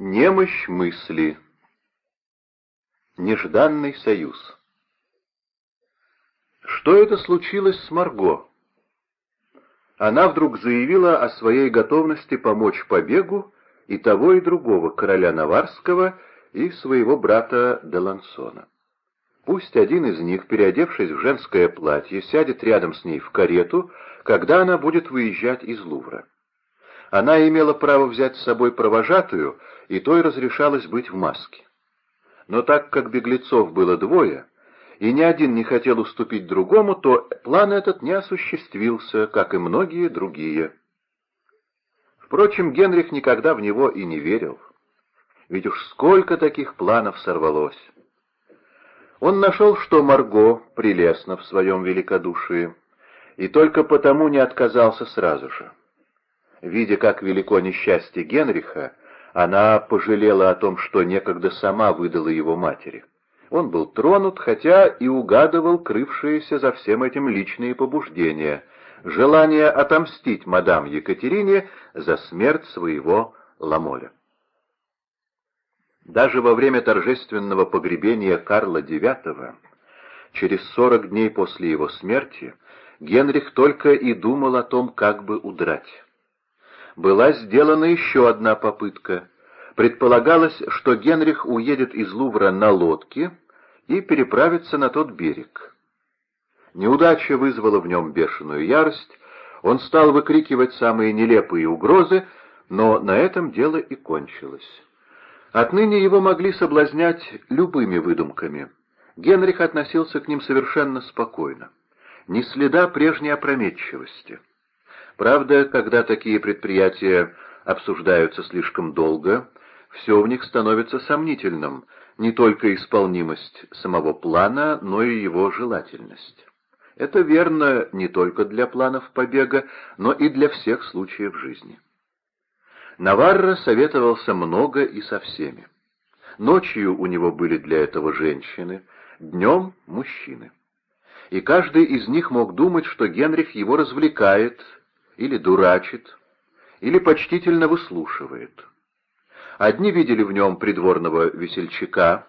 Немощь мысли. Нежданный союз. Что это случилось с Марго? Она вдруг заявила о своей готовности помочь побегу и того, и другого, короля Наварского и своего брата Делансона. Пусть один из них, переодевшись в женское платье, сядет рядом с ней в карету, когда она будет выезжать из Лувра. Она имела право взять с собой провожатую, и той разрешалось быть в маске. Но так как беглецов было двое, и ни один не хотел уступить другому, то план этот не осуществился, как и многие другие. Впрочем, Генрих никогда в него и не верил. Ведь уж сколько таких планов сорвалось. Он нашел, что Марго прелестна в своем великодушии, и только потому не отказался сразу же. Видя, как велико несчастье Генриха, она пожалела о том, что некогда сама выдала его матери. Он был тронут, хотя и угадывал крывшиеся за всем этим личные побуждения, желание отомстить мадам Екатерине за смерть своего Ламоля. Даже во время торжественного погребения Карла IX, через сорок дней после его смерти, Генрих только и думал о том, как бы удрать была сделана еще одна попытка. Предполагалось, что Генрих уедет из Лувра на лодке и переправится на тот берег. Неудача вызвала в нем бешеную ярость, он стал выкрикивать самые нелепые угрозы, но на этом дело и кончилось. Отныне его могли соблазнять любыми выдумками. Генрих относился к ним совершенно спокойно. Ни следа прежней опрометчивости. Правда, когда такие предприятия обсуждаются слишком долго, все в них становится сомнительным, не только исполнимость самого плана, но и его желательность. Это верно не только для планов побега, но и для всех случаев жизни. Наварро советовался много и со всеми. Ночью у него были для этого женщины, днем — мужчины. И каждый из них мог думать, что Генрих его развлекает, или дурачит, или почтительно выслушивает. Одни видели в нем придворного весельчака,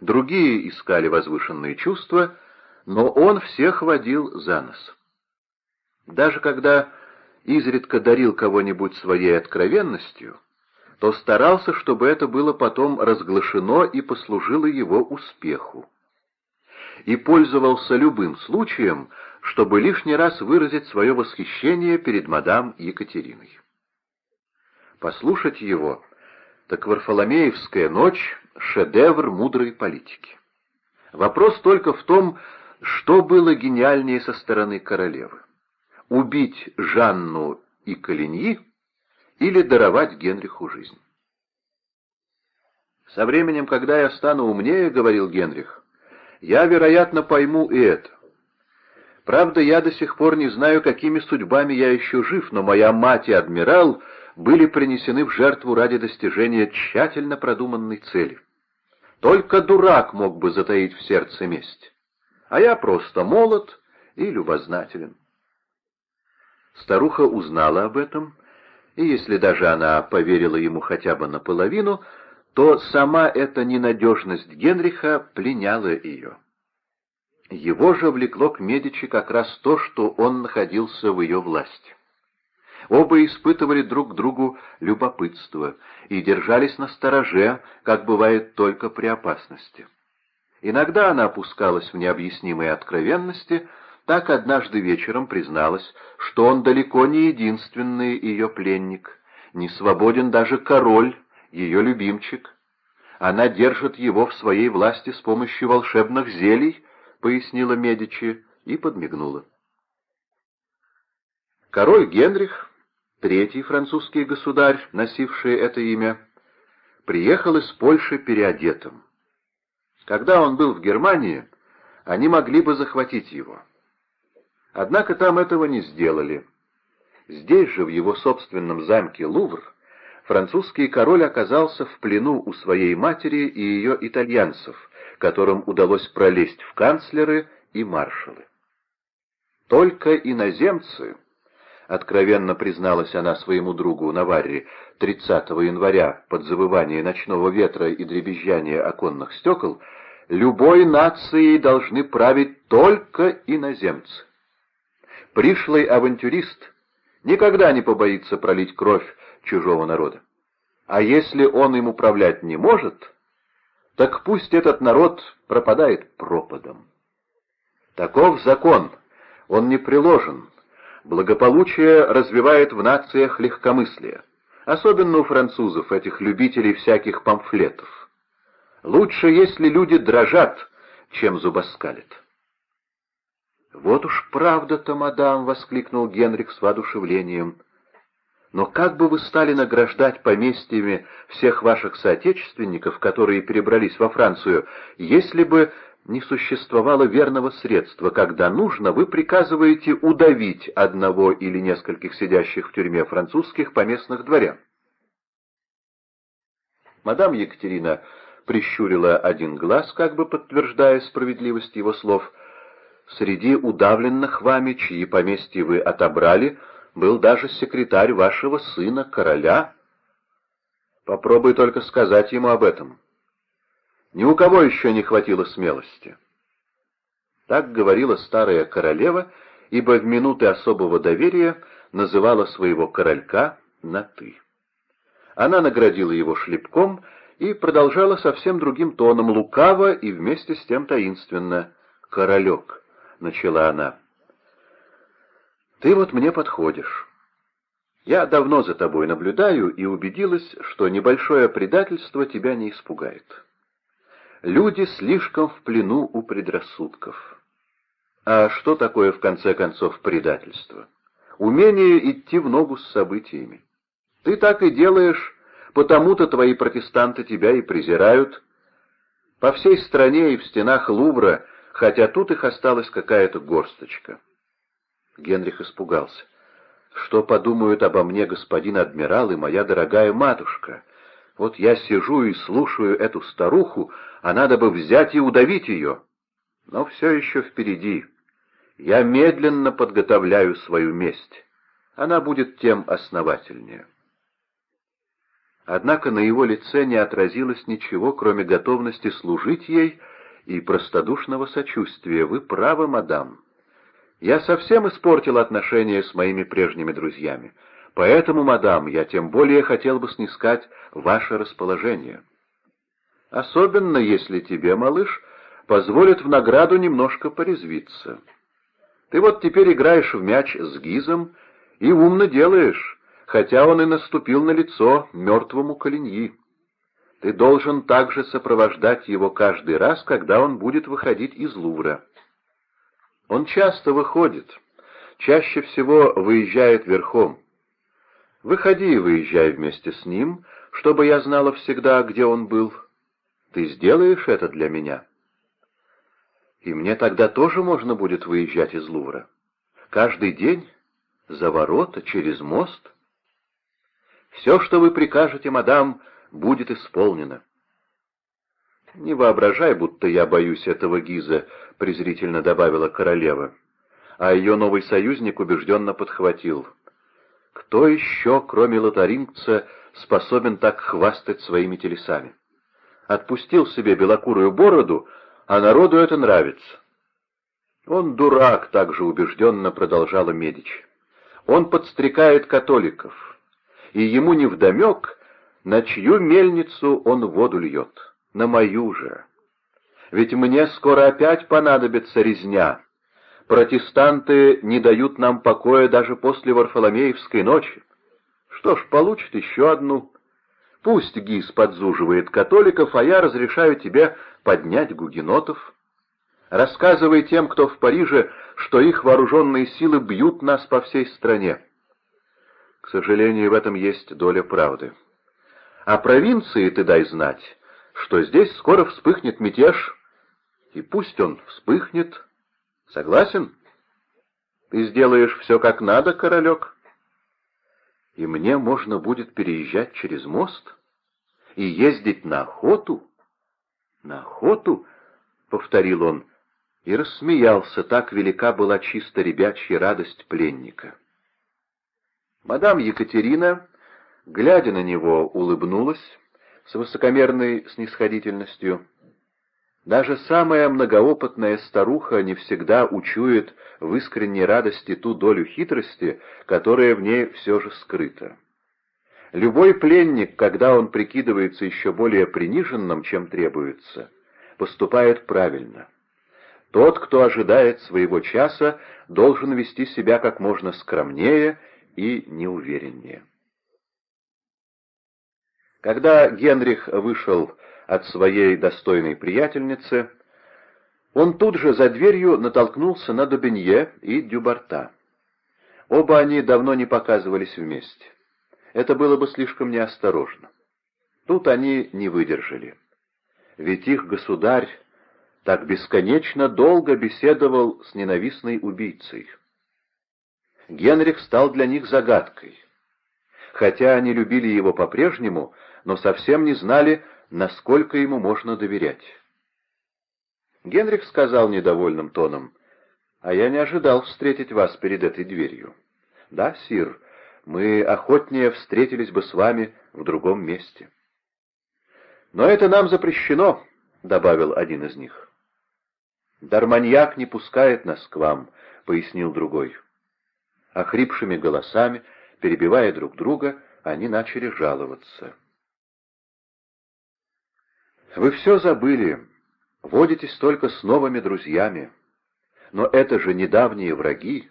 другие искали возвышенные чувства, но он всех водил за нос. Даже когда изредка дарил кого-нибудь своей откровенностью, то старался, чтобы это было потом разглашено и послужило его успеху. И пользовался любым случаем, чтобы лишний раз выразить свое восхищение перед мадам Екатериной. Послушать его, так Варфоломеевская ночь — шедевр мудрой политики. Вопрос только в том, что было гениальнее со стороны королевы — убить Жанну и Калиньи или даровать Генриху жизнь. «Со временем, когда я стану умнее, — говорил Генрих, — я, вероятно, пойму и это. Правда, я до сих пор не знаю, какими судьбами я еще жив, но моя мать и адмирал были принесены в жертву ради достижения тщательно продуманной цели. Только дурак мог бы затаить в сердце месть, а я просто молод и любознателен. Старуха узнала об этом, и если даже она поверила ему хотя бы наполовину, то сама эта ненадежность Генриха пленяла ее. Его же влекло к Медичи как раз то, что он находился в ее власти. Оба испытывали друг к другу любопытство и держались на стороже, как бывает только при опасности. Иногда она опускалась в необъяснимые откровенности, так однажды вечером призналась, что он далеко не единственный ее пленник, не свободен даже король, ее любимчик. Она держит его в своей власти с помощью волшебных зелий, пояснила Медичи и подмигнула. Король Генрих, третий французский государь, носивший это имя, приехал из Польши переодетым. Когда он был в Германии, они могли бы захватить его. Однако там этого не сделали. Здесь же, в его собственном замке Лувр, французский король оказался в плену у своей матери и ее итальянцев, которым удалось пролезть в канцлеры и маршалы. Только иноземцы — откровенно призналась она своему другу Наварри 30 января под завывание ночного ветра и дребезжание оконных стекол, любой нацией должны править только иноземцы. Пришлый авантюрист никогда не побоится пролить кровь чужого народа. А если он им управлять не может, так пусть этот народ пропадает пропадом. Таков закон, он не приложен, Благополучие развивает в нациях легкомыслие, особенно у французов, этих любителей всяких памфлетов. Лучше, если люди дрожат, чем зубоскалят. «Вот уж правда-то, мадам!» — воскликнул Генрих с воодушевлением. «Но как бы вы стали награждать поместьями всех ваших соотечественников, которые перебрались во Францию, если бы не существовало верного средства, когда нужно, вы приказываете удавить одного или нескольких сидящих в тюрьме французских поместных дворян. Мадам Екатерина прищурила один глаз, как бы подтверждая справедливость его слов. «Среди удавленных вами, чьи поместья вы отобрали, был даже секретарь вашего сына, короля. Попробуй только сказать ему об этом». Ни у кого еще не хватило смелости. Так говорила старая королева, ибо в минуты особого доверия называла своего королька на «ты». Она наградила его шлепком и продолжала совсем другим тоном, лукаво и вместе с тем таинственно. «Королек», — начала она, — «ты вот мне подходишь. Я давно за тобой наблюдаю и убедилась, что небольшое предательство тебя не испугает». Люди слишком в плену у предрассудков. А что такое, в конце концов, предательство? Умение идти в ногу с событиями. Ты так и делаешь, потому-то твои протестанты тебя и презирают. По всей стране и в стенах Лувра, хотя тут их осталась какая-то горсточка. Генрих испугался. Что подумают обо мне господин адмирал и моя дорогая матушка? Вот я сижу и слушаю эту старуху, а надо бы взять и удавить ее. Но все еще впереди. Я медленно подготовляю свою месть. Она будет тем основательнее. Однако на его лице не отразилось ничего, кроме готовности служить ей и простодушного сочувствия. «Вы правы, мадам. Я совсем испортил отношения с моими прежними друзьями. Поэтому, мадам, я тем более хотел бы снискать ваше расположение. Особенно, если тебе, малыш, позволят в награду немножко порезвиться. Ты вот теперь играешь в мяч с Гизом и умно делаешь, хотя он и наступил на лицо мертвому Калиньи. Ты должен также сопровождать его каждый раз, когда он будет выходить из Лувра. Он часто выходит, чаще всего выезжает верхом. Выходи и выезжай вместе с ним, чтобы я знала всегда, где он был. Ты сделаешь это для меня? И мне тогда тоже можно будет выезжать из Лувра. Каждый день? За ворота? Через мост? Все, что вы прикажете, мадам, будет исполнено. «Не воображай, будто я боюсь этого Гиза», — презрительно добавила королева. А ее новый союзник убежденно подхватил — кто еще, кроме лотарингца, способен так хвастать своими телесами? Отпустил себе белокурую бороду, а народу это нравится. Он дурак, также убежденно продолжала Медич. Он подстрекает католиков, и ему невдомек, на чью мельницу он воду льет, на мою же. Ведь мне скоро опять понадобится резня, Протестанты не дают нам покоя даже после Варфоломеевской ночи. Что ж, получит еще одну. Пусть ГИС подзуживает католиков, а я разрешаю тебе поднять гугенотов. Рассказывай тем, кто в Париже, что их вооруженные силы бьют нас по всей стране. К сожалению, в этом есть доля правды. А провинции ты дай знать, что здесь скоро вспыхнет мятеж, и пусть он вспыхнет, Согласен? Ты сделаешь все как надо, королек. И мне можно будет переезжать через мост и ездить на охоту? На охоту? — повторил он и рассмеялся, так велика была чисто ребячья радость пленника. Мадам Екатерина, глядя на него, улыбнулась с высокомерной снисходительностью. Даже самая многоопытная старуха не всегда учует в искренней радости ту долю хитрости, которая в ней все же скрыта. Любой пленник, когда он прикидывается еще более приниженным, чем требуется, поступает правильно. Тот, кто ожидает своего часа, должен вести себя как можно скромнее и неувереннее. Когда Генрих вышел от своей достойной приятельницы, он тут же за дверью натолкнулся на Дубенье и Дюбарта. Оба они давно не показывались вместе. Это было бы слишком неосторожно. Тут они не выдержали. Ведь их государь так бесконечно долго беседовал с ненавистной убийцей. Генрих стал для них загадкой. Хотя они любили его по-прежнему, но совсем не знали, насколько ему можно доверять. Генрих сказал недовольным тоном, «А я не ожидал встретить вас перед этой дверью. Да, сир, мы охотнее встретились бы с вами в другом месте». «Но это нам запрещено», — добавил один из них. «Дарманьяк не пускает нас к вам», — пояснил другой. Охрипшими голосами, перебивая друг друга, они начали жаловаться. Вы все забыли, водитесь только с новыми друзьями. Но это же недавние враги.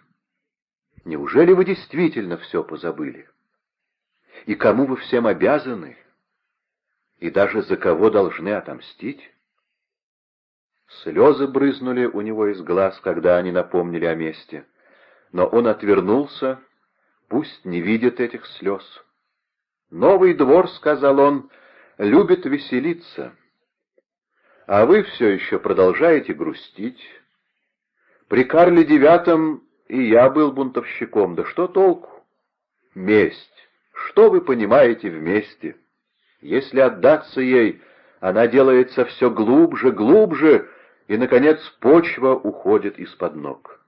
Неужели вы действительно все позабыли? И кому вы всем обязаны? И даже за кого должны отомстить? Слезы брызнули у него из глаз, когда они напомнили о месте. Но он отвернулся, пусть не видит этих слез. «Новый двор, — сказал он, — любит веселиться» а вы все еще продолжаете грустить. При Карле Девятом и я был бунтовщиком, да что толку? Месть. Что вы понимаете вместе? Если отдаться ей, она делается все глубже, глубже, и, наконец, почва уходит из-под ног.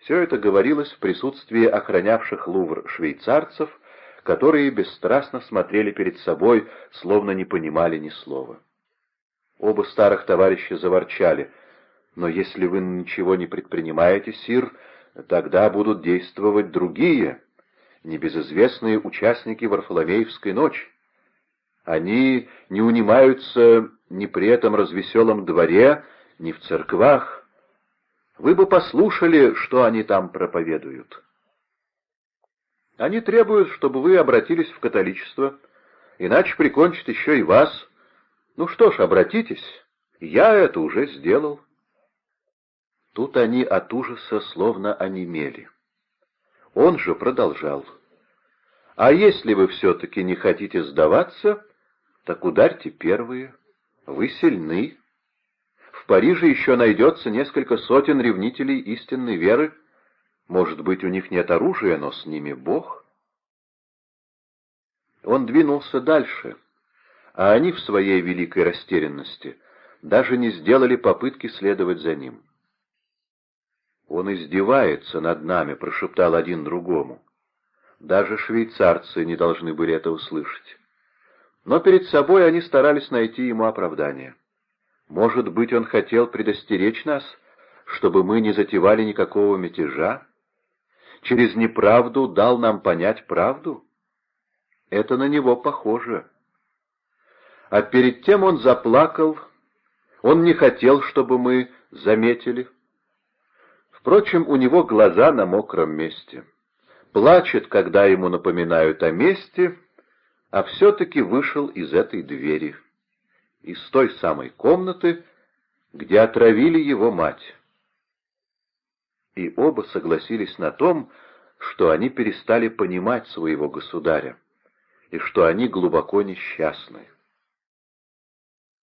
Все это говорилось в присутствии охранявших Лувр швейцарцев, которые бесстрастно смотрели перед собой, словно не понимали ни слова. Оба старых товарища заворчали. «Но если вы ничего не предпринимаете, сир, тогда будут действовать другие, небезызвестные участники Варфоломеевской ночи. Они не унимаются ни при этом развеселом дворе, ни в церквах. Вы бы послушали, что они там проповедуют. Они требуют, чтобы вы обратились в католичество, иначе прикончат еще и вас». Ну что ж, обратитесь, я это уже сделал. Тут они от ужаса словно онемели. Он же продолжал. А если вы все-таки не хотите сдаваться, так ударьте первые. Вы сильны. В Париже еще найдется несколько сотен ревнителей истинной веры. Может быть, у них нет оружия, но с ними Бог. Он двинулся дальше а они в своей великой растерянности даже не сделали попытки следовать за ним. «Он издевается над нами», — прошептал один другому. Даже швейцарцы не должны были это услышать. Но перед собой они старались найти ему оправдание. Может быть, он хотел предостеречь нас, чтобы мы не затевали никакого мятежа? Через неправду дал нам понять правду? Это на него похоже а перед тем он заплакал, он не хотел, чтобы мы заметили. Впрочем, у него глаза на мокром месте. Плачет, когда ему напоминают о месте, а все-таки вышел из этой двери, из той самой комнаты, где отравили его мать. И оба согласились на том, что они перестали понимать своего государя, и что они глубоко несчастны.